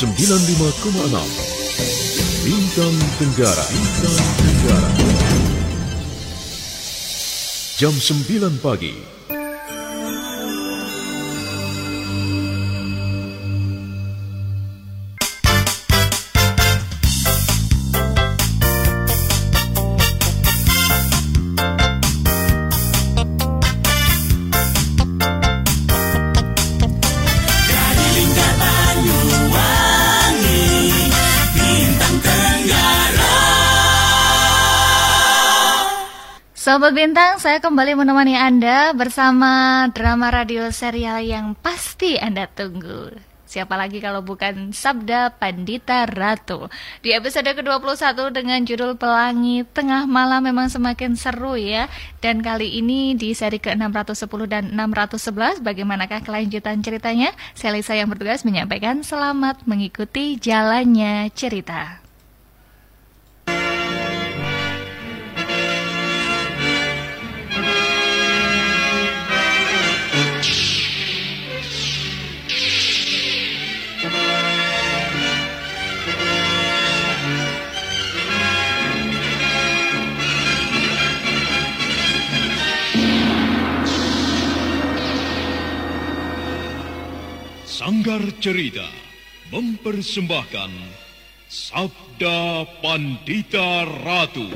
95,6 Bintang Tenggara. Bintang Tenggara. Jam 9 pagi Sobat Bintang, saya kembali menemani Anda bersama drama radio serial yang pasti Anda tunggu. Siapa lagi kalau bukan Sabda Pandita Ratu. Di episode ke-21 dengan judul Pelangi Tengah Malam memang semakin seru ya. Dan kali ini di seri ke-610 dan 611 bagaimanakah kelanjutan ceritanya? Saya Lisa yang bertugas menyampaikan selamat mengikuti jalannya cerita. Sanggar Cerita mempersembahkan Sabda Pandita Ratu.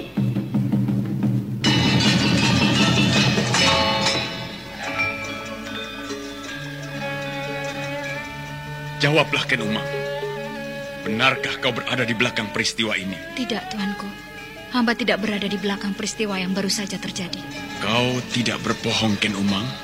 Jawablah Ken Umang. Benarkah kau berada di belakang peristiwa ini? Tidak, Tuanku. Hamba tidak berada di belakang peristiwa yang baru saja terjadi. Kau tidak berbohong, Ken Umang?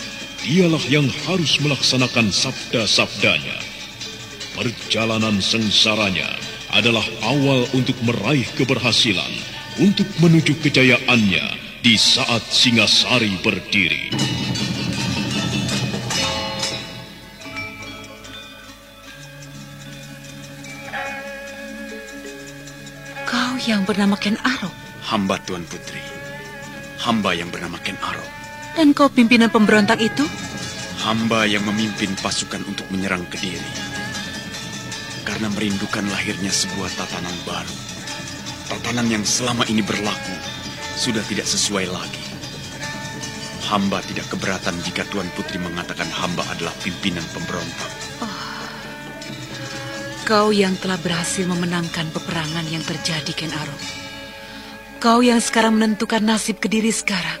dialah yang harus melaksanakan sabda-sabdanya. Perjalanan sengsaranya adalah awal untuk meraih keberhasilan, untuk menuju kejayaannya di saat Singasari berdiri. Kau yang bernama Ken Arok? Hamba Tuan Putri. Hamba yang bernama Ken Arok. Dan kau pimpinan pemberontak itu? Hamba yang memimpin pasukan untuk menyerang Kediri. Karena merindukan lahirnya sebuah tatanan baru. Tatanan yang selama ini berlaku sudah tidak sesuai lagi. Hamba tidak keberatan jika Tuan Putri mengatakan hamba adalah pimpinan pemberontak. Oh, kau yang telah berhasil memenangkan peperangan yang terjadi, Ken Arok. Kau yang sekarang menentukan nasib Kediri sekarang.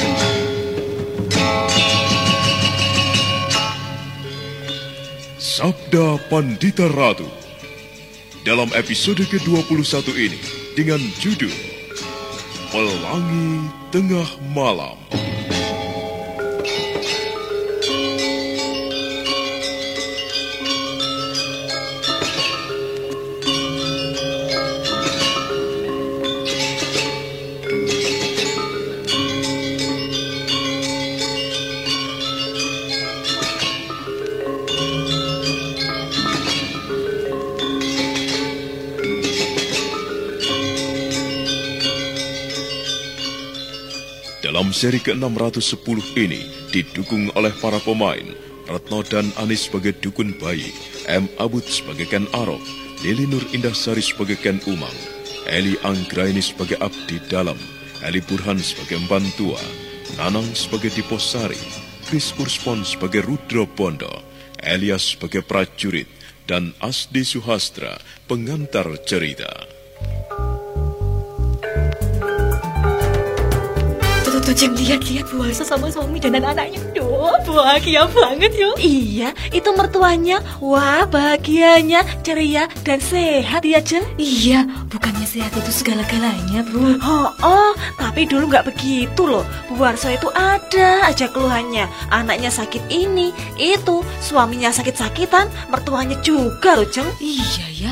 Sabda Pandita Ratu. Dalam episode ke-21 ini dengan judul Pelangi Tengah Malam Seri ke-610 ini didukung oleh para pemain Retno dan Anis sebagai dukun bayi, M. Abud sebagai Ken Arok, Lili Nur Indah Sari sebagai Ken Umang, Eli Anggraini sebagai Abdi Dalam, Eli Burhan sebagai Mbantua, Nanang sebagai Diposari, Chris Urspon sebagai Rudro Bondo, Elias sebagai prajurit, dan Asdi Suhastra pengantar cerita. Jeng lihat-lihat Bu Warsa sama suami dan anak-anaknya. Duh bahagia banget yo Iya itu mertuanya. Wah bahagianya. Ceria dan sehat ya Jeng Iya bukannya sehat itu segala-galanya Bu. Oh, oh tapi dulu nggak begitu loh. Bu Warsa itu ada aja keluhannya. Anaknya sakit ini itu Suaminya sakit-sakitan Mertuanya juga loh Jeng Iya ya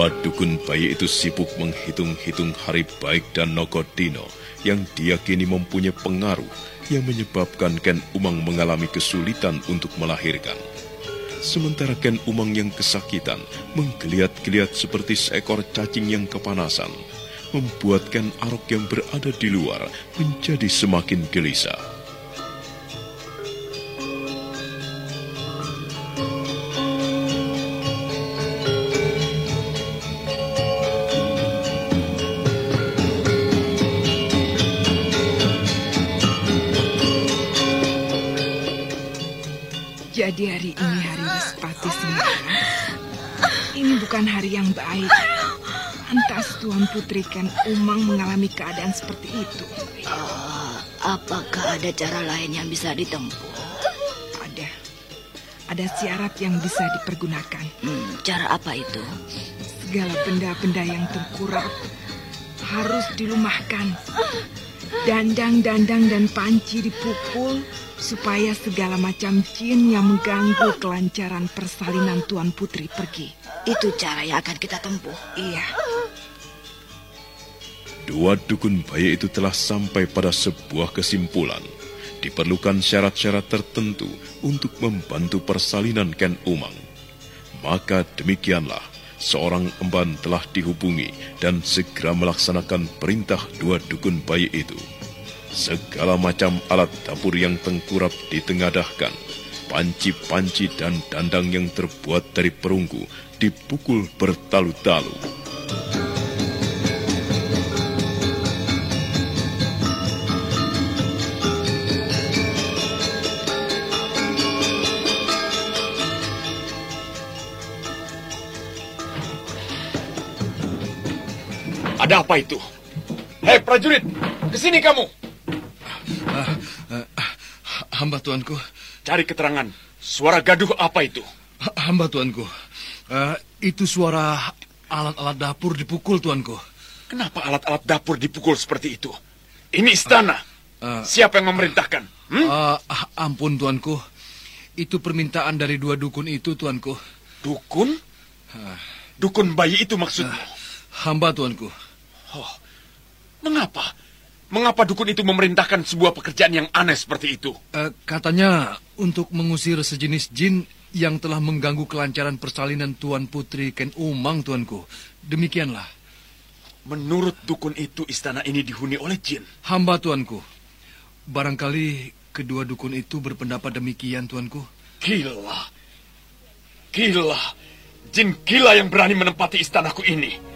Dua dukun bayi itu sibuk menghitung-hitung hari baik dan Nogodino yang diyakini mempunyai pengaruh yang menyebabkan Ken Umang mengalami kesulitan untuk melahirkan. Sementara Ken Umang yang kesakitan menggeliat-geliat seperti seekor cacing yang kepanasan, membuat Ken Arok yang berada di luar menjadi semakin gelisah. Jadi hari ini hari Respati Semara. Ini bukan hari yang baik. Antas Tuan Putri Ken Umang mengalami keadaan seperti itu. Apakah ada cara lain yang bisa ditempuh? Ada. Ada syarat yang bisa dipergunakan. Hmm, cara apa itu? Segala benda-benda yang tengkurap harus dilumahkan. Dandang-dandang dan panci dipukul supaya segala macam jin yang mengganggu kelancaran persalinan Tuan Putri pergi. Itu cara yang akan kita tempuh. Iya. Dua dukun bayi itu telah sampai pada sebuah kesimpulan. Diperlukan syarat-syarat tertentu untuk membantu persalinan Ken Umang. Maka demikianlah seorang emban telah dihubungi dan segera melaksanakan perintah dua dukun bayi itu. Segala macam alat dapur yang tengkurap ditengadahkan, panci-panci dan dandang yang terbuat dari perunggu dipukul bertalu-talu. Ada apa itu? Hei prajurit, ke sini kamu. Hamba tuanku, Cari keterangan. Suara gaduh apa itu? H- hamba tuanku. Eh, itu suara alat-alat dapur dipukul tuanku. Kenapa alat-alat dapur dipukul seperti itu? Ini istana. Siapa yang memerintahkan? Hmm? Ah, ampun tuanku, itu permintaan dari dua dukun itu tuanku. Dukun? Dukun bayi itu maksudmu? Hamba tuanku. Oh, mengapa? Mengapa dukun itu memerintahkan sebuah pekerjaan yang aneh seperti itu? Eh, katanya untuk mengusir sejenis jin yang telah mengganggu kelancaran persalinan Tuan Putri Ken Umang tuanku. Demikianlah. Menurut dukun itu istana ini dihuni oleh jin. Hamba tuanku. Barangkali kedua dukun itu berpendapat demikian tuanku. Gila. Gila. Jin gila yang berani menempati istanaku ini.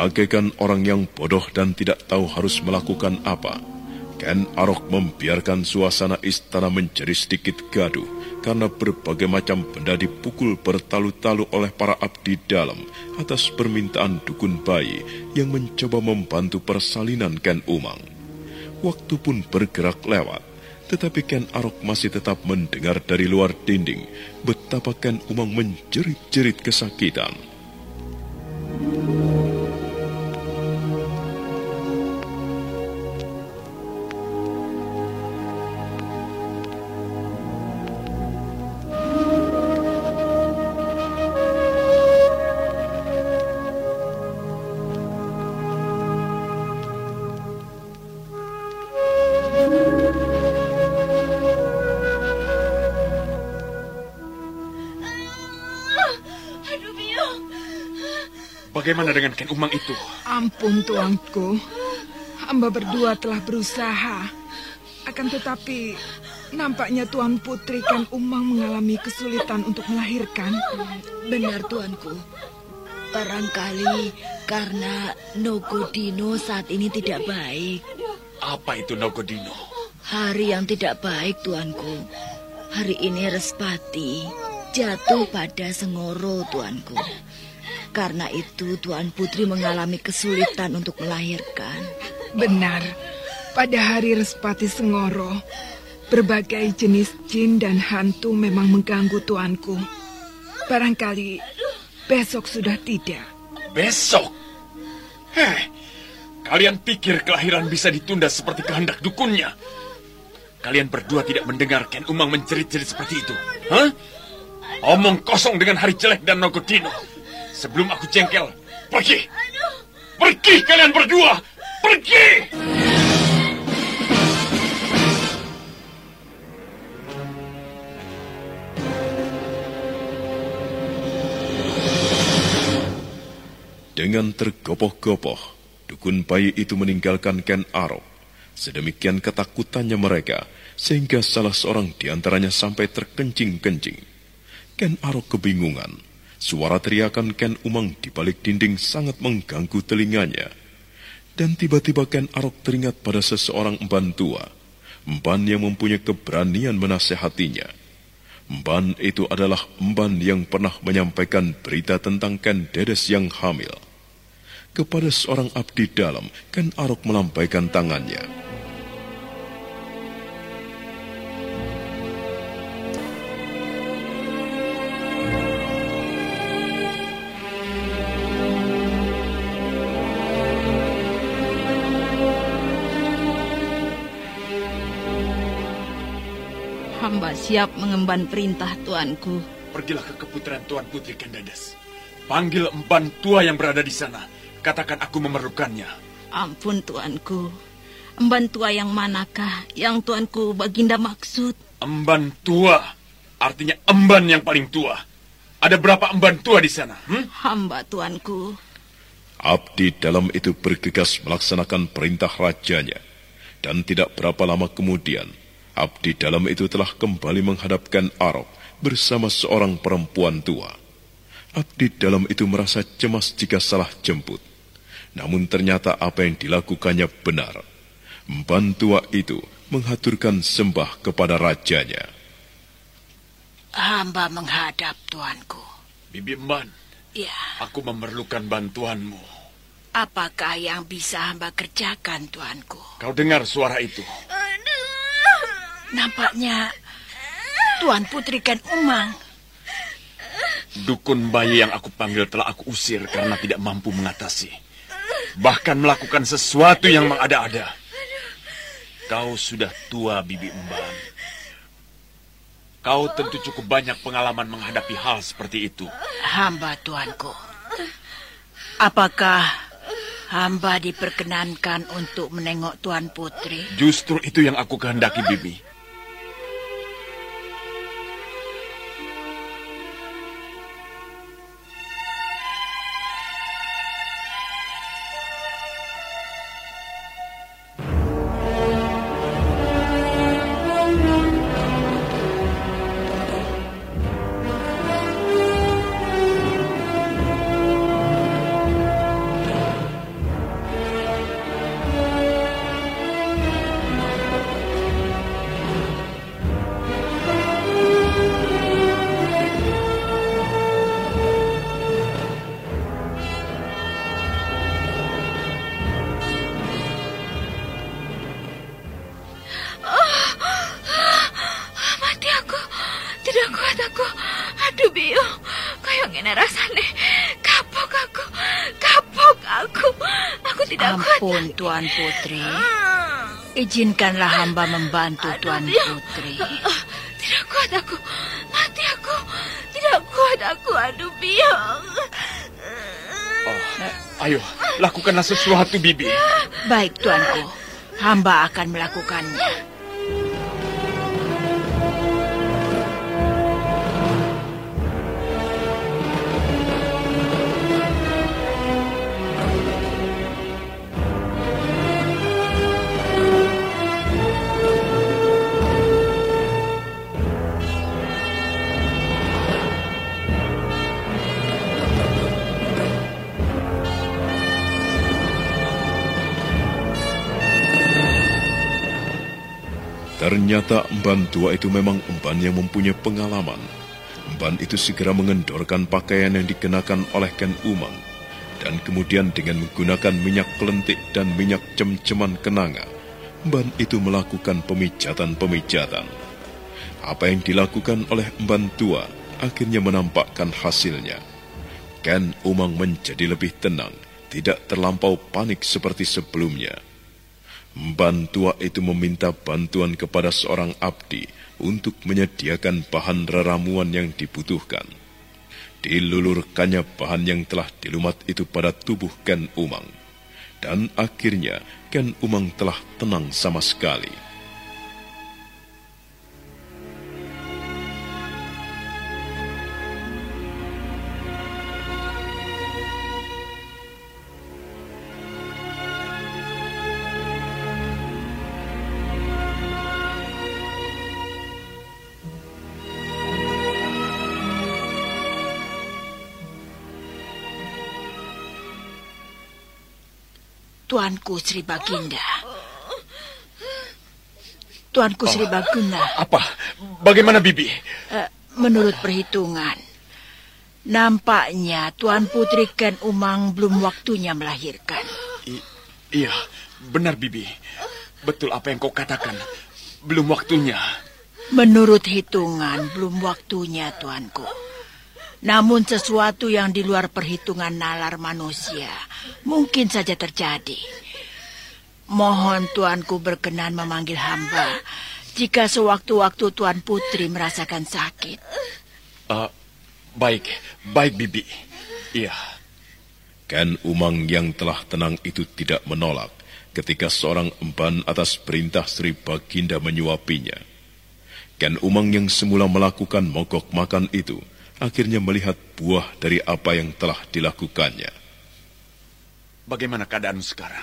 Bagaikan orang yang bodoh dan tidak tahu harus melakukan apa, Ken Arok membiarkan suasana istana menjadi sedikit gaduh karena berbagai macam benda dipukul bertalu-talu oleh para abdi dalam atas permintaan dukun bayi yang mencoba membantu persalinan Ken Umang. Waktu pun bergerak lewat, tetapi Ken Arok masih tetap mendengar dari luar dinding betapa Ken Umang menjerit-jerit kesakitan. Ken Umang itu? Ampun tuanku, hamba berdua telah berusaha. Akan tetapi, nampaknya Tuan Putri Ken Umang mengalami kesulitan untuk melahirkan. Benar tuanku. Barangkali karena Nogodino saat ini tidak baik. Apa itu Nogodino? Hari yang tidak baik tuanku. Hari ini Respati jatuh pada Sengoro tuanku. Karena itu Tuan Putri mengalami kesulitan untuk melahirkan. Benar, pada hari Respati Sengoro, berbagai jenis jin dan hantu memang mengganggu tuanku. Barangkali besok sudah tidak. Besok? Heh, kalian pikir kelahiran bisa ditunda seperti kehendak dukunnya? Kalian berdua tidak mendengar Ken Umang menjerit-jerit seperti itu? Hah? Omong kosong dengan hari jelek dan Nogodino. Sebelum aku jengkel, pergi! Pergi kalian berdua! Pergi! Dengan tergopoh-gopoh, dukun bayi itu meninggalkan Ken Arok. Sedemikian ketakutannya mereka, sehingga salah seorang di antaranya sampai terkencing-kencing. Ken Arok kebingungan. Suara teriakan Ken Umang di balik dinding sangat mengganggu telinganya. Dan tiba-tiba Ken Arok teringat pada seseorang emban tua. Emban yang mempunyai keberanian menasehatinya. Emban itu adalah emban yang pernah menyampaikan berita tentang Ken Dedes yang hamil. Kepada seorang abdi dalam, Ken Arok melampaikan tangannya. Hamba siap mengemban perintah tuanku. Pergilah ke keputran Tuan Putri Kendedes. Panggil emban tua yang berada di sana. Katakan aku memerlukannya. Ampun tuanku. Emban tua yang manakah yang tuanku Baginda maksud? Emban tua. Artinya emban yang paling tua. Ada berapa emban tua di sana? Hmm? Hamba tuanku. Abdi dalam itu bergegas melaksanakan perintah rajanya. Dan tidak berapa lama kemudian, Abdi dalam itu telah kembali menghadapkan Arok bersama seorang perempuan tua. Abdi dalam itu merasa cemas jika salah jemput. Namun ternyata apa yang dilakukannya benar. Emban tua itu menghaturkan sembah kepada rajanya. Hamba menghadap tuanku. Bibi Emban, Ya, aku memerlukan bantuanmu. apakah yang bisa hamba kerjakan tuanku? Kau dengar suara itu? Nampaknya Tuan Putri Ken Umang. Dukun bayi yang aku panggil telah aku usir karena tidak mampu mengatasi. Bahkan melakukan sesuatu yang mengada-ada. Kau sudah tua, Bibi Emban. Kau tentu cukup banyak pengalaman menghadapi hal seperti itu. Hamba tuanku. Apakah hamba diperkenankan untuk menengok Tuan Putri? Justru itu yang aku kehendaki, Bibi. Izinkanlah hamba membantu Tuan Putri. Tidak kuat aku. Mati aku. Tidak kuat aku. Aduh, Bio. Oh, ayo, lakukanlah sesuatu, Bibi. Baik tuanku. Hamba akan melakukannya. Ternyata emban tua itu memang emban yang mempunyai pengalaman. Emban itu segera mengendorkan pakaian yang dikenakan oleh Ken Umang. Dan kemudian dengan menggunakan minyak kelentik dan minyak cem-ceman kenanga, emban itu melakukan pemijatan-pemijatan. Apa yang dilakukan oleh emban tua akhirnya menampakkan hasilnya. Ken Umang menjadi lebih tenang, tidak terlampau panik seperti sebelumnya. Mban tua itu meminta bantuan kepada seorang abdi untuk menyediakan bahan reramuan yang dibutuhkan. Dilulurkannya bahan yang telah dilumat itu pada tubuh Ken Umang. Dan akhirnya Ken Umang telah tenang sama sekali. Tuanku Sri Baginda. Tuanku Sri Baguna. Apa? Bagaimana, Bibi? Eh, menurut perhitungan, nampaknya Tuan Putri Ken Umang belum waktunya melahirkan. I- iya, benar, Bibi. Betul apa yang kau katakan. Belum waktunya. Menurut hitungan, belum waktunya, Tuanku. Namun sesuatu yang di luar perhitungan nalar manusia mungkin saja terjadi. Mohon Tuanku berkenan memanggil hamba jika sewaktu-waktu Tuan Putri merasakan sakit. Ah, baik, baik Bibi. Iya. Ken Umang yang telah tenang itu tidak menolak ketika seorang emban atas perintah Sri Baginda menyuapinya. Ken Umang yang semula melakukan mogok makan itu akhirnya melihat buah dari apa yang telah dilakukannya. Bagaimana keadaanmu sekarang?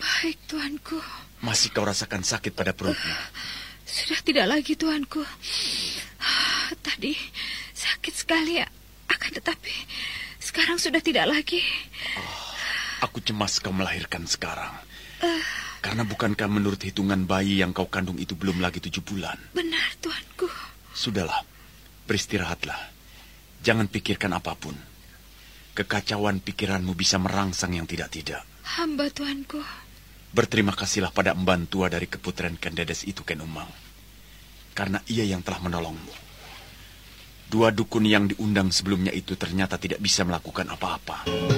Baik, Tuanku. Masih kau rasakan sakit pada perutmu? Sudah tidak lagi, Tuanku. Tadi sakit sekali, akan tetapi sekarang sudah tidak lagi. Aku cemas kau melahirkan sekarang. Karena bukankah menurut hitungan bayi yang kau kandung itu belum lagi tujuh bulan? Benar, Tuanku. Sudahlah, beristirahatlah. Jangan pikirkan apa pun. Kekacauan pikiranmu bisa merangsang yang tidak-tidak. Hamba, Tuanku. Berterima kasihlah pada emban tua dari keputren Kendedes itu, Ken Umang. Karena ia yang telah menolongmu. Dua dukun yang diundang sebelumnya itu ternyata tidak bisa melakukan apa-apa.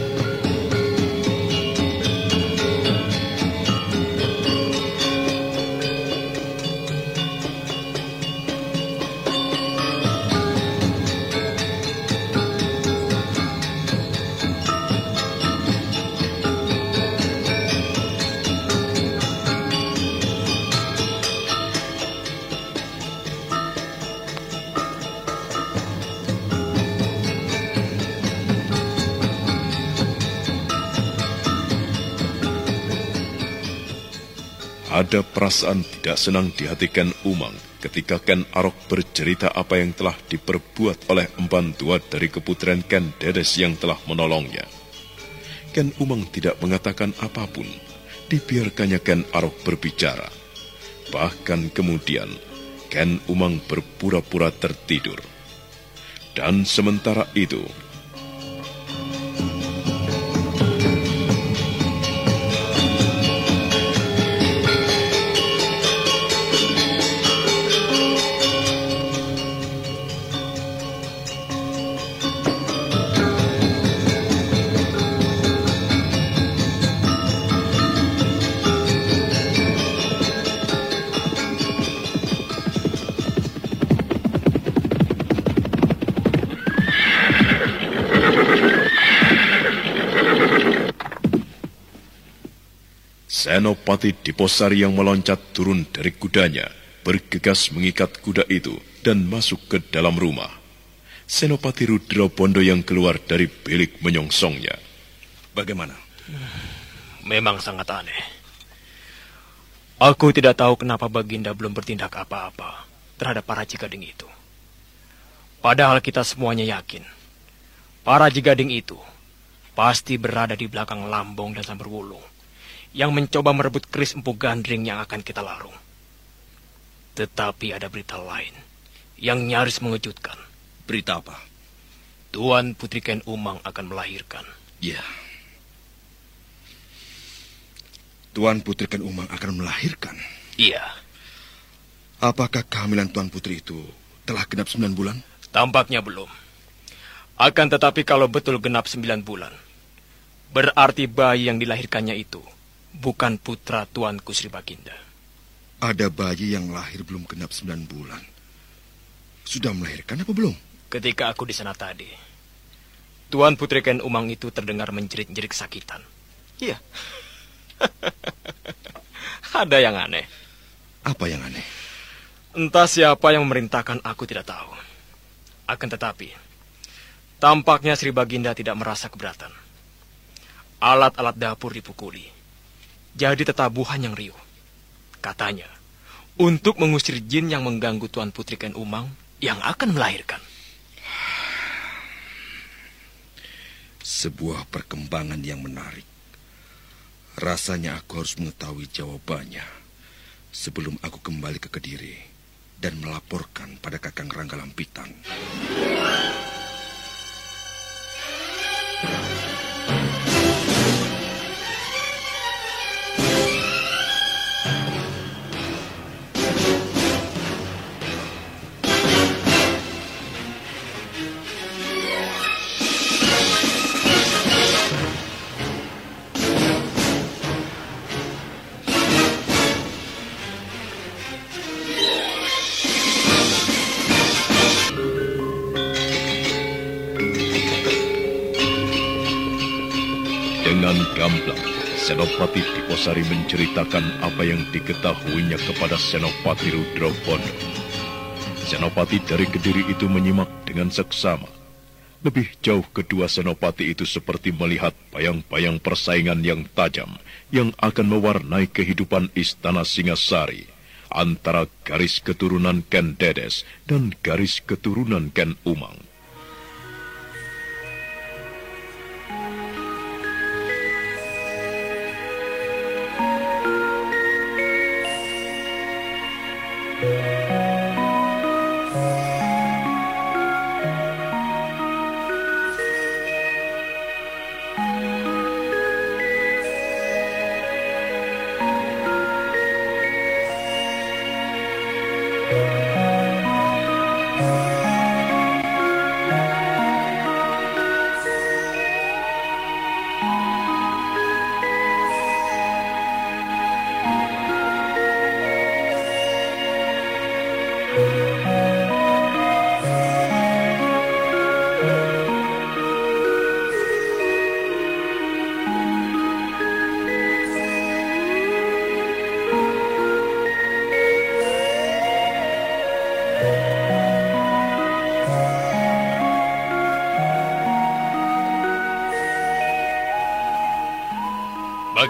Ada perasaan tidak senang di hati Ken Umang ketika Ken Arok bercerita apa yang telah diperbuat oleh empan tua dari keputren Ken Dedes yang telah menolongnya. Ken Umang tidak mengatakan apa pun, dibiarkannya Ken Arok berbicara. Bahkan kemudian, Ken Umang berpura-pura tertidur. Dan sementara itu, Senopati Diposari yang meloncat turun dari kudanya, bergegas mengikat kuda itu dan masuk ke dalam rumah. Senopati Rudra Bondo yang keluar dari bilik menyongsongnya. Bagaimana? Memang sangat aneh. Aku tidak tahu kenapa Baginda belum bertindak apa-apa terhadap para Jigading itu. Padahal kita semuanya yakin, para Jigading itu pasti berada di belakang Lambong dan Samberwulung yang mencoba merebut keris empu gandring yang akan kita larung. Tetapi ada berita lain yang nyaris mengejutkan. Berita apa? Tuan Putri Ken Umang akan melahirkan. Ya. Tuan Putri Ken Umang akan melahirkan. Iya. Apakah kehamilan Tuan Putri itu telah genap sembilan bulan? Tampaknya belum. Akan tetapi kalau betul genap sembilan bulan, berarti bayi yang dilahirkannya itu bukan putra Tuanku Sri Baginda. Ada bayi yang lahir belum genap sembilan bulan. Sudah melahirkan apa belum? Ketika aku di sana tadi, Tuan Putri Ken Umang itu terdengar menjerit-jerit kesakitan. Iya. Ada yang aneh. Apa yang aneh? Entah siapa yang memerintahkan aku tidak tahu. Akan tetapi, tampaknya Sri Baginda tidak merasa keberatan. Alat-alat dapur dipukuli. Jadi tetabuhan yang riuh. Katanya, untuk mengusir jin yang mengganggu Tuan Putri Ken Umang yang akan melahirkan. Sebuah perkembangan yang menarik. Rasanya aku harus mengetahui jawabannya sebelum aku kembali ke Kediri dan melaporkan pada Kakang Rangga Lampitan. Diposari menceritakan apa yang diketahuinya kepada Senopati Rudrobondo. Senopati dari Kediri itu menyimak dengan seksama. Lebih jauh kedua senopati itu seperti melihat bayang-bayang persaingan yang tajam yang akan mewarnai kehidupan istana Singasari antara garis keturunan Ken Dedes dan garis keturunan Ken Umang.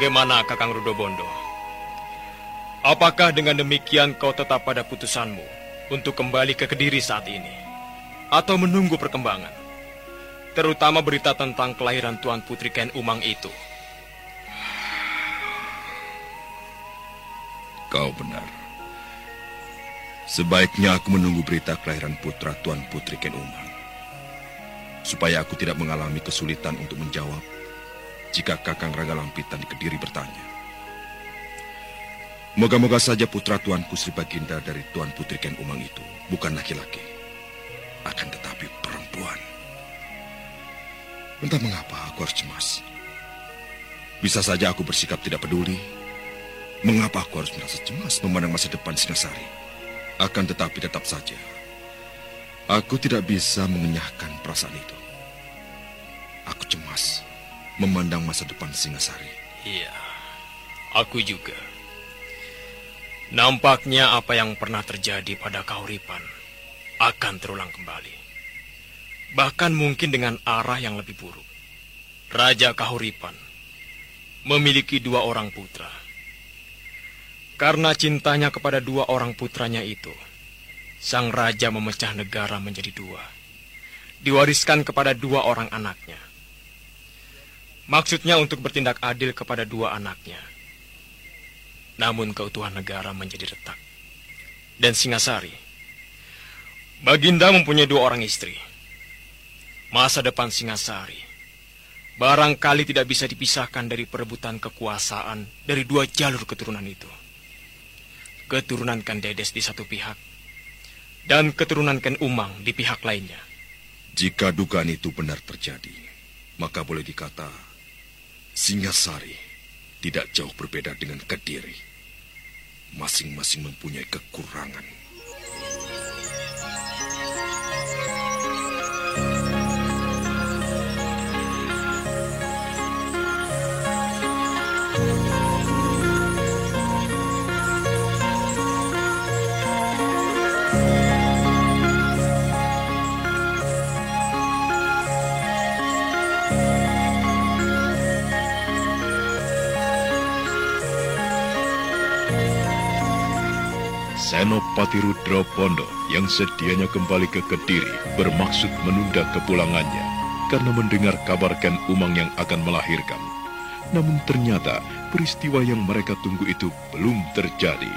Bagaimana Kakang Rudobondo? Apakah dengan demikian kau tetap pada putusanmu untuk kembali ke Kediri saat ini? Atau menunggu perkembangan? Terutama berita tentang kelahiran Tuan Putri Ken Umang itu. Kau benar. Sebaiknya aku menunggu berita kelahiran putra Tuan Putri Ken Umang. Supaya aku tidak mengalami kesulitan untuk menjawab jika Kakang Raga Lampitan di Kediri bertanya. Moga-moga saja putra Tuanku Sri Baginda dari Tuan Putri Ken Umang itu bukan laki-laki, akan tetapi perempuan. Entah mengapa aku harus cemas. Bisa saja aku bersikap tidak peduli. Mengapa aku harus merasa cemas memandang masa depan Singasari? Akan tetapi tetap saja, aku tidak bisa mengenyahkan perasaan itu. Aku cemas memandang masa depan Singasari. Iya, aku juga. Nampaknya apa yang pernah terjadi pada Kahuripan akan terulang kembali. Bahkan mungkin dengan arah yang lebih buruk. Raja Kahuripan memiliki dua orang putra. Karena cintanya kepada dua orang putranya itu, sang raja memecah negara menjadi dua. Diwariskan kepada dua orang anaknya. Maksudnya untuk bertindak adil kepada dua anaknya. Namun keutuhan negara menjadi retak. Dan Singasari, Baginda mempunyai dua orang istri. Masa depan Singasari barangkali tidak bisa dipisahkan dari perebutan kekuasaan dari dua jalur keturunan itu. Keturunan Ken Dedes di satu pihak, dan keturunan Ken Umang di pihak lainnya. Jika dugaan itu benar terjadi, maka boleh dikata Singasari tidak jauh berbeda dengan Kediri. Masing-masing mempunyai kekurangan. Senopati Rudra Bondo yang sedianya kembali ke Kediri bermaksud menunda kepulangannya karena mendengar kabar Ken Umang yang akan melahirkan. Namun ternyata peristiwa yang mereka tunggu itu belum terjadi.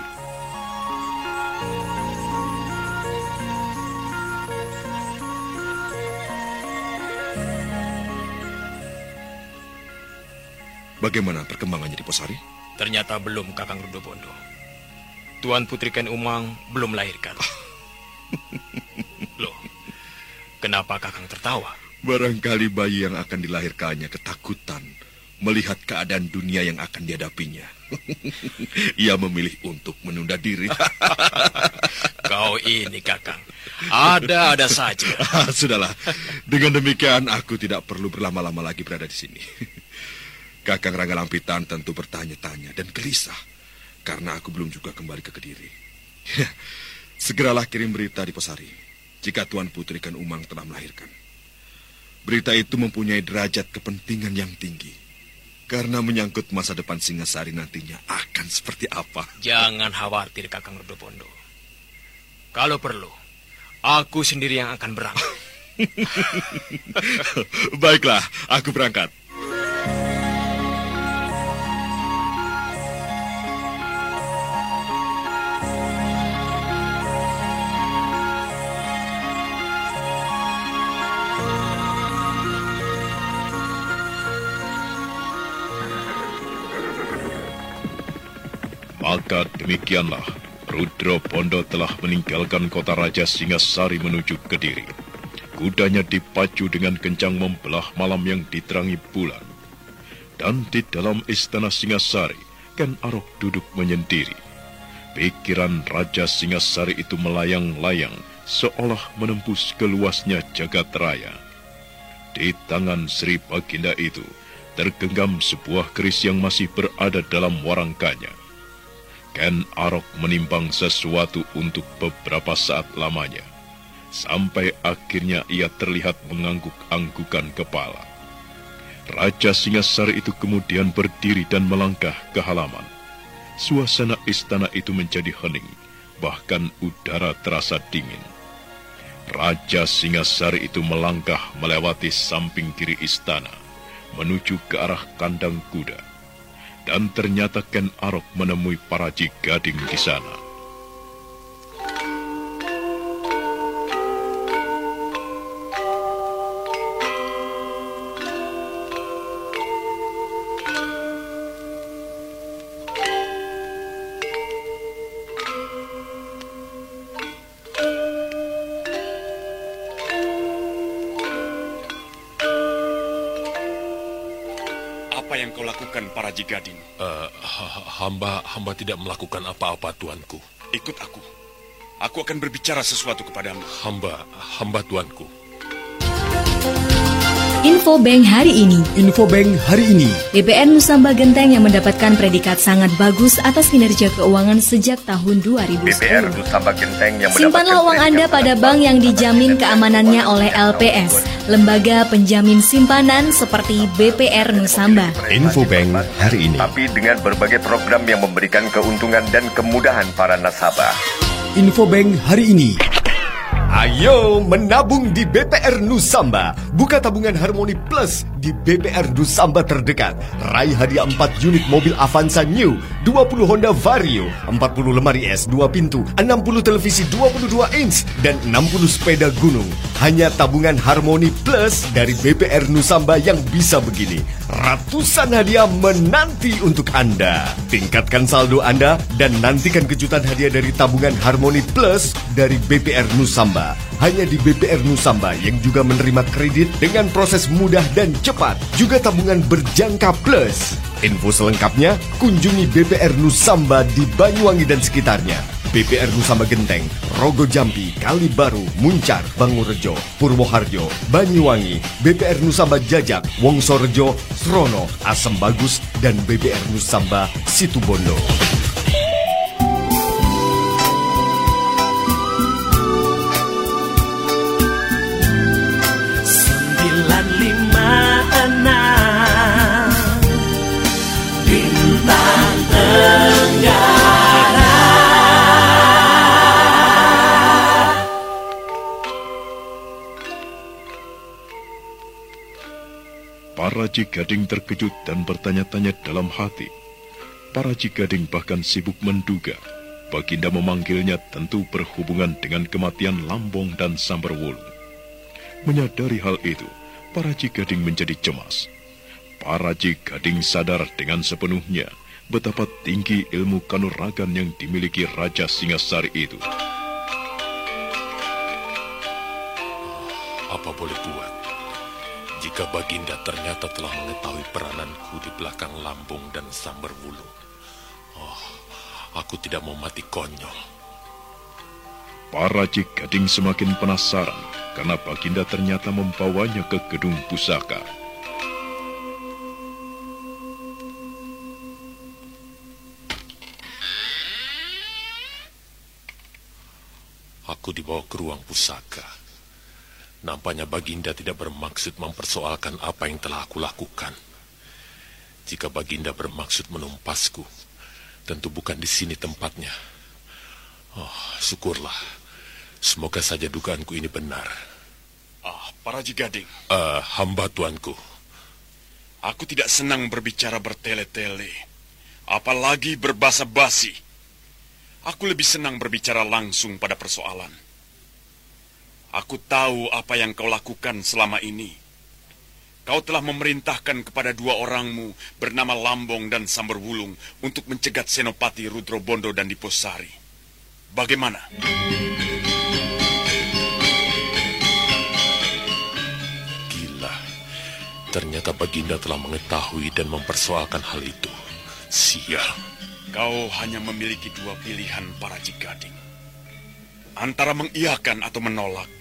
Bagaimana perkembangannya di Posari? Ternyata belum Kakang Rudobondo. Tuan Putri Ken Umang belum melahirkan. Loh, kenapa Kakang tertawa? Barangkali bayi yang akan dilahirkannya ketakutan melihat keadaan dunia yang akan dihadapinya. Ia memilih untuk menunda diri. Kau ini, Kakang. Ada-ada saja. Sudahlah, dengan demikian aku tidak perlu berlama-lama lagi berada di sini. Kakang Rangga Lampitan tentu bertanya-tanya dan gelisah karena aku belum juga kembali ke Kediri. Segeralah kirim berita di Posari jika Tuan Putri Ken Umang telah melahirkan. Berita itu mempunyai derajat kepentingan yang tinggi karena menyangkut masa depan Singasari nantinya akan seperti apa. Jangan khawatir Kakang Rudopondo. Kalau perlu, aku sendiri yang akan berangkat. Baiklah, aku berangkat. Demikianlah, Rudro Pondo telah meninggalkan kota Raja Singasari menuju Kediri. Kudanya dipacu dengan kencang membelah malam yang diterangi bulan. Dan di dalam istana Singasari, Ken Arok duduk menyendiri. Pikiran Raja Singasari itu melayang-layang, seolah menembus keluasnya jagat raya. Di tangan Sri Baginda itu, tergenggam sebuah keris yang masih berada dalam warangkanya. Ken Arok menimbang sesuatu untuk beberapa saat lamanya, sampai akhirnya ia terlihat mengangguk-anggukan kepala. Raja Singasari itu kemudian berdiri dan melangkah ke halaman. Suasana istana itu menjadi hening, bahkan udara terasa dingin. Raja Singasari itu melangkah melewati samping kiri istana, menuju ke arah kandang kuda dan ternyata Ken Arok menemui para Gading di sana. Hamba hamba tidak melakukan apa-apa, tuanku. Ikut aku. Aku akan berbicara sesuatu kepadamu. Hamba hamba tuanku. Info Bank hari ini. Info Bank hari ini. BPN Nusamba Genteng yang mendapatkan predikat sangat bagus atas kinerja keuangan sejak tahun 2010. BPR Nusamba Genteng yang Simpanlah uang Anda pada bank yang dijamin keamanannya oleh LPS, lembaga penjamin simpanan seperti BPR Nusamba. Info Bank hari ini. Tapi dengan berbagai program yang memberikan keuntungan dan kemudahan para nasabah. Info Bank hari ini. Ayo menabung di BPR Nusamba. Buka tabungan Harmoni Plus di BPR Nusamba terdekat. Raih hadiah 4 unit mobil Avanza New, 20 Honda Vario, 40 lemari es 2 pintu, 60 televisi 22 inch, dan 60 sepeda gunung. Hanya tabungan Harmoni Plus dari BPR Nusamba yang bisa begini. Ratusan hadiah menanti untuk Anda. Tingkatkan saldo Anda dan nantikan kejutan hadiah dari tabungan Harmoni Plus dari BPR Nusamba. Hanya di BPR Nusamba yang juga menerima kredit dengan proses mudah dan cepat. Juga tabungan berjangka plus. Info selengkapnya kunjungi BPR Nusamba di Banyuwangi dan sekitarnya. BPR Nusamba Genteng, Rogo Jambi, Kalibaru, Muncar, Bangurejo, Purwoharjo, Banyuwangi, BPR Nusamba Jajak, Wongsorejo, Srono, Asem Bagus, dan BPR Nusamba Situbondo. Para Jigading terkejut dan bertanya-tanya dalam hati. Para Jigading bahkan sibuk menduga Baginda memanggilnya tentu berhubungan dengan kematian Lambong dan Samberwulu. Menyadari hal itu, para Jigading menjadi cemas. Para Jigading sadar dengan sepenuhnya betapa tinggi ilmu kanuragan yang dimiliki Raja Singasari itu. Apa boleh buat? Jika Baginda ternyata telah mengetahui perananku di belakang lambung dan sambar bulu, Oh, aku tidak mau mati konyol. Para Cik Gading semakin penasaran karena Baginda ternyata membawanya ke gedung pusaka. Aku dibawa ke ruang pusaka. Nampaknya Baginda tidak bermaksud mempersoalkan apa yang telah aku lakukan. Jika Baginda bermaksud menumpasku, tentu bukan di sini tempatnya. Oh, syukurlah. Semoga saja dugaanku ini benar. Ah, para jigading. Uh, hamba tuanku. Aku tidak senang berbicara bertele-tele, apalagi berbahasa basi. Aku lebih senang berbicara langsung pada persoalan. Aku tahu apa yang kau lakukan selama ini. Kau telah memerintahkan kepada dua orangmu bernama Lambong dan Samberwulung untuk mencegat Senopati Rudrobondo dan Diposari. Bagaimana? Gila. Ternyata Baginda telah mengetahui dan mempersoalkan hal itu. Sial. Kau hanya memiliki dua pilihan para Cigading. Antara mengiyakan atau menolak.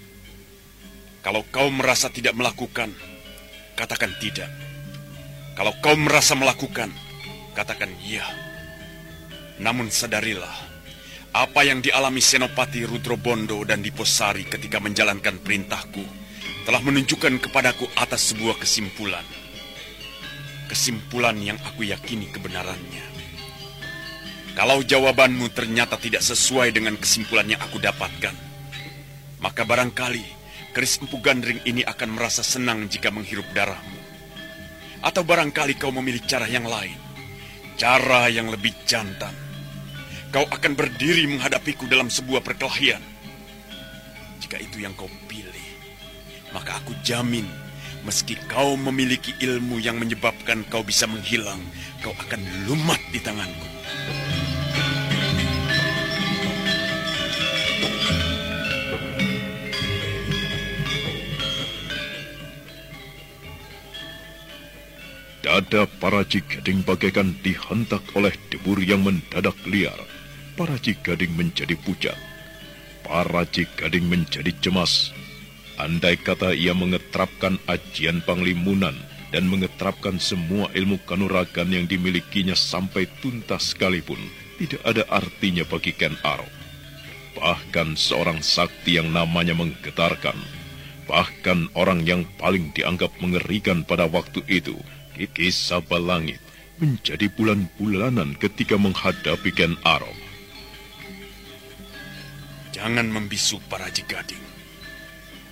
Kalau kau merasa tidak melakukan, katakan tidak. Kalau kau merasa melakukan, katakan iya. Namun sadarilah, apa yang dialami Senopati Rudrobondo dan Diposari ketika menjalankan perintahku telah menunjukkan kepadaku atas sebuah kesimpulan. Kesimpulan yang aku yakini kebenarannya. Kalau jawabanmu ternyata tidak sesuai dengan kesimpulan yang aku dapatkan, maka barangkali keris empu gandring ini akan merasa senang jika menghirup darahmu. Atau barangkali kau memilih cara yang lain, cara yang lebih jantan. Kau akan berdiri menghadapiku dalam sebuah perkelahian. Jika itu yang kau pilih, maka aku jamin meski kau memiliki ilmu yang menyebabkan kau bisa menghilang, kau akan lumat di tanganku. Dada para Cigading bagaikan dihentak oleh debur yang mendadak liar. Para Cigading menjadi pucat. Para Cigading menjadi cemas. Andai kata ia mengeterapkan ajian panglimunan dan mengeterapkan semua ilmu kanuragan yang dimilikinya sampai tuntas sekalipun, tidak ada artinya bagi Ken Arok. Bahkan seorang sakti yang namanya menggetarkan, bahkan orang yang paling dianggap mengerikan pada waktu itu, Kiki Sabalangit menjadi bulan-bulanan ketika menghadapi Ken Arok. Jangan membisu para jigading.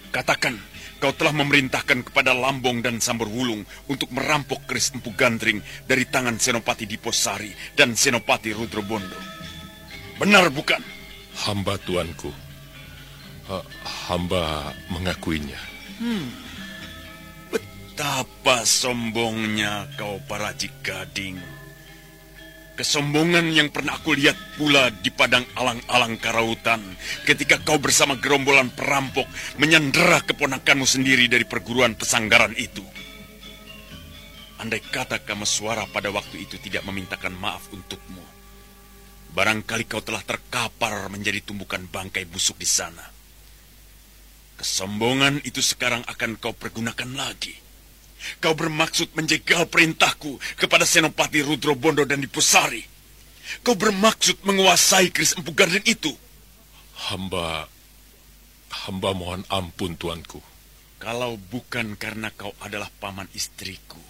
Katakan, kau telah memerintahkan kepada Lambong dan Samberwulung untuk merampok keris empu gandring dari tangan Senopati Diposari dan Senopati Rudrobondo. Benar bukan? Hamba tuanku. Uh, hamba mengakuinya. Hmm. Betapa sombongnya kau para jigading. Kesombongan yang pernah aku lihat pula di padang alang-alang karautan ketika kau bersama gerombolan perampok menyandera keponakanmu sendiri dari perguruan pesanggaran itu. Andai kata kamu suara pada waktu itu tidak memintakan maaf untukmu, barangkali kau telah terkapar menjadi tumbukan bangkai busuk di sana. Kesombongan itu sekarang akan kau pergunakan lagi Kau bermaksud menjegal perintahku kepada Senopati Rudrobondo dan Dipusari. Kau bermaksud menguasai keris empu garden itu. Hamba, hamba mohon ampun tuanku. Kalau bukan karena kau adalah paman istriku,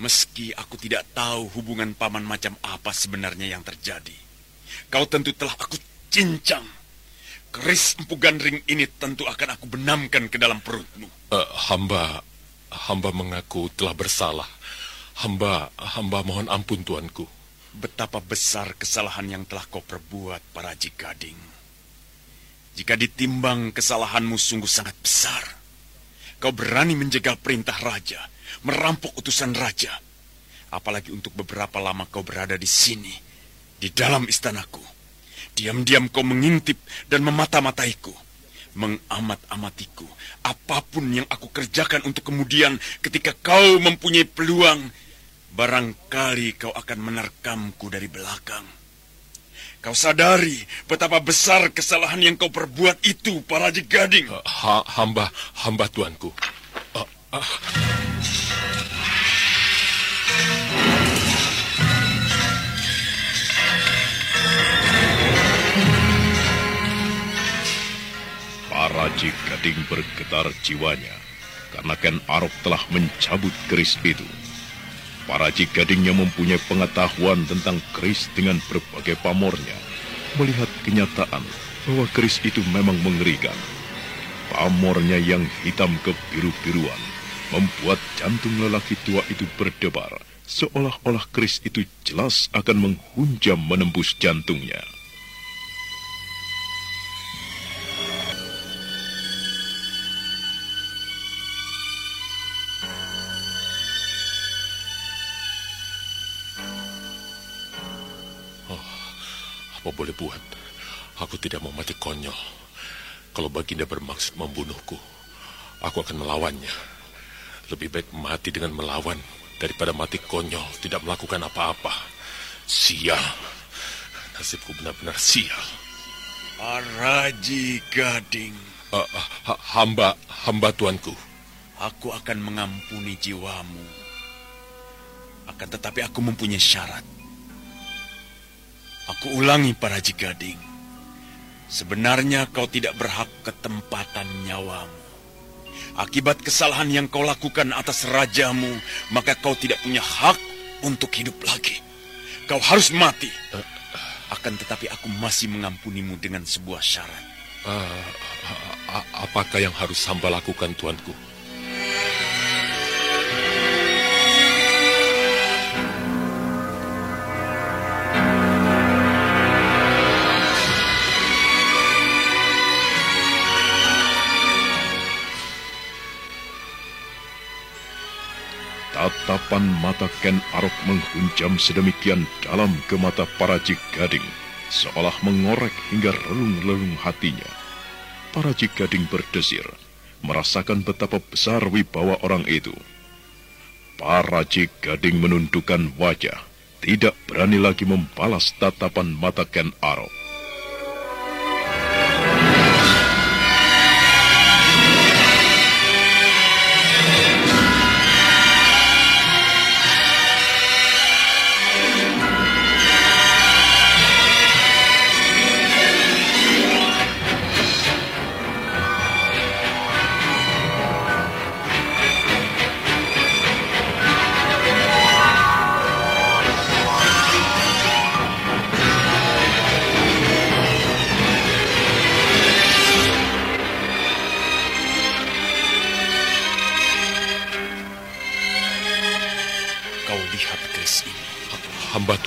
meski aku tidak tahu hubungan paman macam apa sebenarnya yang terjadi, kau tentu telah aku cincang. Keris empu gandring ini tentu akan aku benamkan ke dalam perutmu. Uh, hamba, hamba mengaku telah bersalah. Hamba, hamba mohon ampun tuanku. Betapa besar kesalahan yang telah kau perbuat, para jikading. Jika ditimbang kesalahanmu sungguh sangat besar. Kau berani menjegal perintah raja, merampok utusan raja. Apalagi untuk beberapa lama kau berada di sini, di dalam istanaku. Diam-diam kau mengintip dan memata-mataiku mengamat-amatiku. Apa pun yang aku kerjakan untuk kemudian ketika kau mempunyai peluang, barangkali kau akan menerkamku dari belakang. Kau sadari betapa besar kesalahan yang kau perbuat itu, para jegading. Ha, hamba, hamba tuanku. Uh, uh. Cik Gading bergetar jiwanya karena Ken Arok telah mencabut keris itu. Para Cik Gading yang mempunyai pengetahuan tentang keris dengan berbagai pamornya melihat kenyataan bahwa keris itu memang mengerikan. Pamornya yang hitam kebiru-biruan membuat jantung lelaki tua itu berdebar seolah-olah keris itu jelas akan menghunjam menembus jantungnya. Aku akan melawannya. Lebih baik mati dengan melawan daripada mati konyol tidak melakukan apa-apa. Sial. Nasibku benar-benar sial. Paraji Gading. Uh, uh, hamba, hamba tuanku. Aku akan mengampuni jiwamu. Akan tetapi aku mempunyai syarat. Aku ulangi para Gading. Sebenarnya kau tidak berhak ketempatan nyawamu. Akibat kesalahan yang kau lakukan atas rajamu, maka kau tidak punya hak untuk hidup lagi. Kau harus mati. Akan tetapi aku masih mengampunimu dengan sebuah syarat. Uh, apakah yang harus hamba lakukan, tuanku? Tatapan mata Ken Arok menghunjam sedemikian dalam ke mata para Gading, seolah mengorek hingga relung-relung hatinya. Para Gading berdesir, merasakan betapa besar wibawa orang itu. Para Gading menundukkan wajah, tidak berani lagi membalas tatapan mata Ken Arok.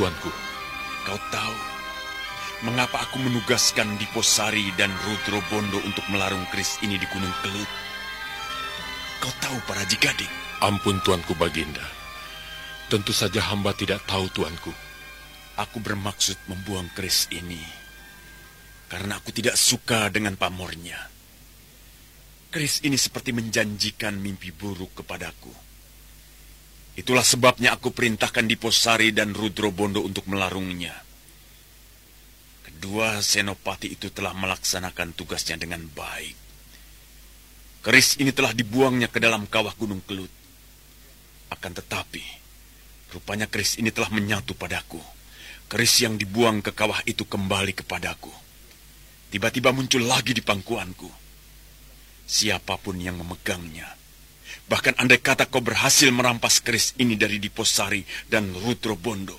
Tuanku. Kau tahu mengapa aku menugaskan Diposari dan Rudro Bondo untuk melarung keris ini di Gunung Kelut? Kau tahu para Gading? Ampun tuanku Baginda. Tentu saja hamba tidak tahu tuanku. Aku bermaksud membuang keris ini karena aku tidak suka dengan pamornya. Keris ini seperti menjanjikan mimpi buruk kepadaku. Itulah sebabnya aku perintahkan Diposari dan Rudro Bondo untuk melarungnya. Kedua senopati itu telah melaksanakan tugasnya dengan baik. Keris ini telah dibuangnya ke dalam kawah Gunung Kelut. Akan tetapi, rupanya keris ini telah menyatu padaku. Keris yang dibuang ke kawah itu kembali kepadaku. Tiba-tiba muncul lagi di pangkuanku. Siapa pun yang memegangnya, Bahkan andai kata kau berhasil merampas keris ini dari Diposari dan Rudro Bondo,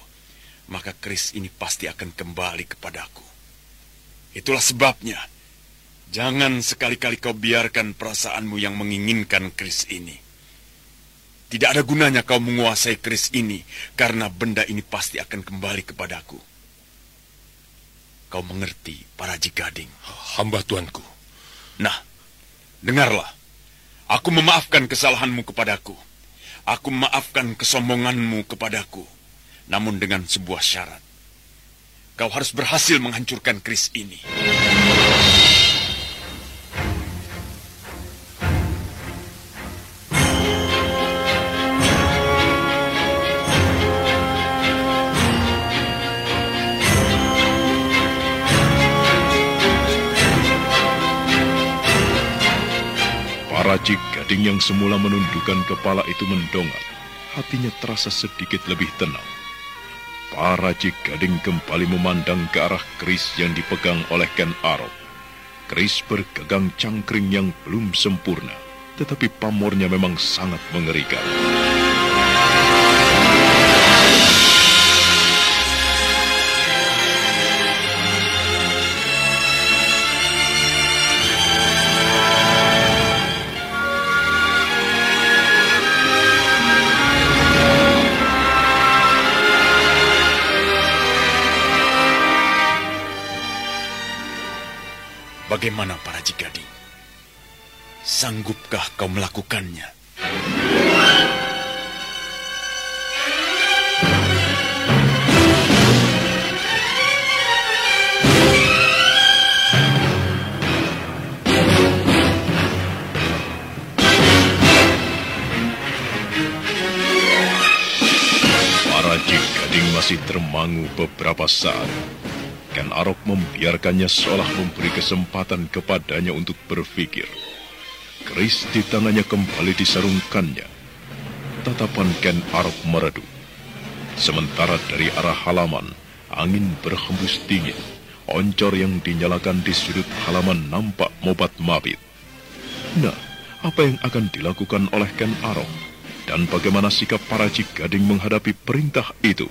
maka keris ini pasti akan kembali kepadaku. Itulah sebabnya, jangan sekali-kali kau biarkan perasaanmu yang menginginkan keris ini. Tidak ada gunanya kau menguasai keris ini, karena benda ini pasti akan kembali kepadaku. Kau mengerti, para jigading? Hamba tuanku. Nah, dengarlah. Aku memaafkan kesalahanmu kepadaku. Aku memaafkan kesombonganmu kepadaku. Namun dengan sebuah syarat. Kau harus berhasil menghancurkan keris ini. Racik Gading yang semula menundukkan kepala itu mendongak. Hatinya terasa sedikit lebih tenang. Para Gading kembali memandang ke arah keris yang dipegang oleh Ken Arok. Keris bergagang cangkring yang belum sempurna, tetapi pamornya memang sangat mengerikan. Bagaimana para Jigading? Sanggupkah kau melakukannya? Para Jigading masih termangu beberapa saat. Ken Arok membiarkannya seolah memberi kesempatan kepadanya untuk berpikir. Keris di tangannya kembali disarungkannya. Tatapan Ken Arok meredup. Sementara dari arah halaman, angin berhembus dingin. Oncor yang dinyalakan di sudut halaman nampak mobat mabit. Nah, apa yang akan dilakukan oleh Ken Arok? Dan bagaimana sikap para Jigading menghadapi perintah itu?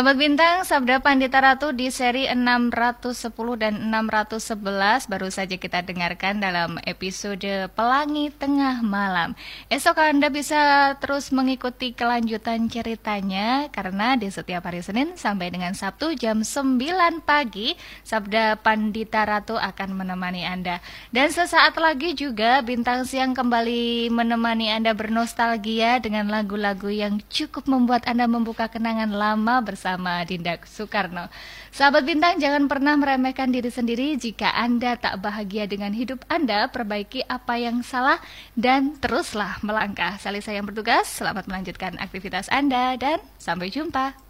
Sahabat Bintang, Sabda Pandita Ratu di seri 610 dan 611 baru saja kita dengarkan dalam episode Pelangi Tengah Malam. Esok Anda bisa terus mengikuti kelanjutan ceritanya karena di setiap hari Senin sampai dengan Sabtu jam 9 pagi Sabda Pandita Ratu akan menemani Anda. Dan sesaat lagi juga Bintang Siang kembali menemani Anda bernostalgia dengan lagu-lagu yang cukup membuat Anda membuka kenangan lama bersama bersama Dinda Soekarno. Sahabat Bintang, jangan pernah meremehkan diri sendiri jika Anda tak bahagia dengan hidup Anda, perbaiki apa yang salah dan teruslah melangkah. Salih saya yang bertugas, selamat melanjutkan aktivitas Anda dan sampai jumpa.